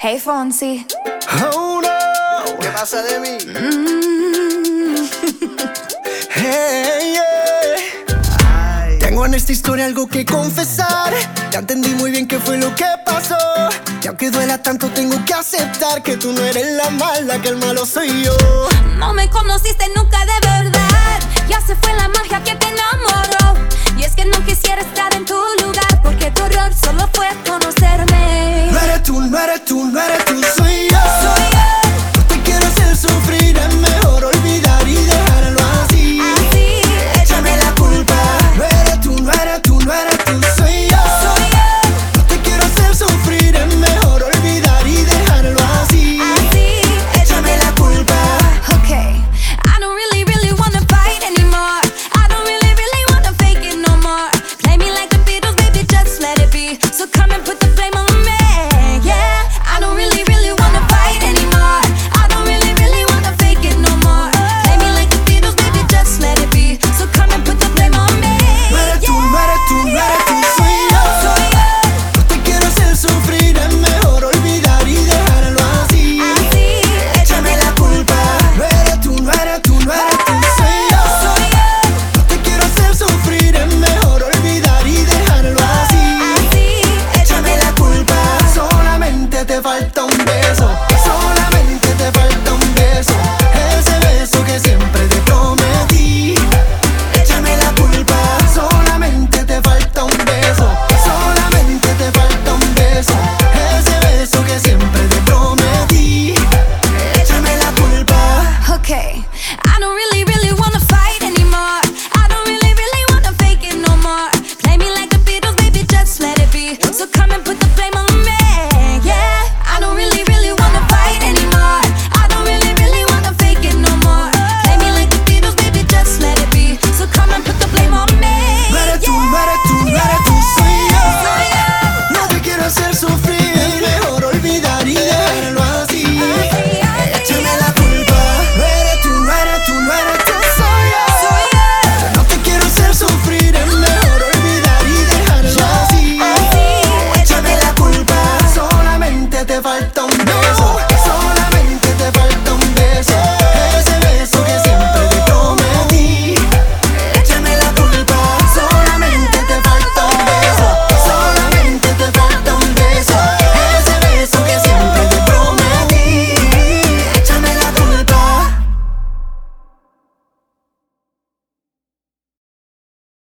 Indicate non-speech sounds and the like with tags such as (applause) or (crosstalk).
Hey Fonsi. Oh no. ¿Qué pasa de mí? Mm. (laughs) Hey. Tengo en esta historia algo que confesar. Ya entendí muy bien qué fue lo que pasó. Y aunque duela tanto, tengo que aceptar que tú no eres la mala, que el malo soy yo. No me conociste nunca de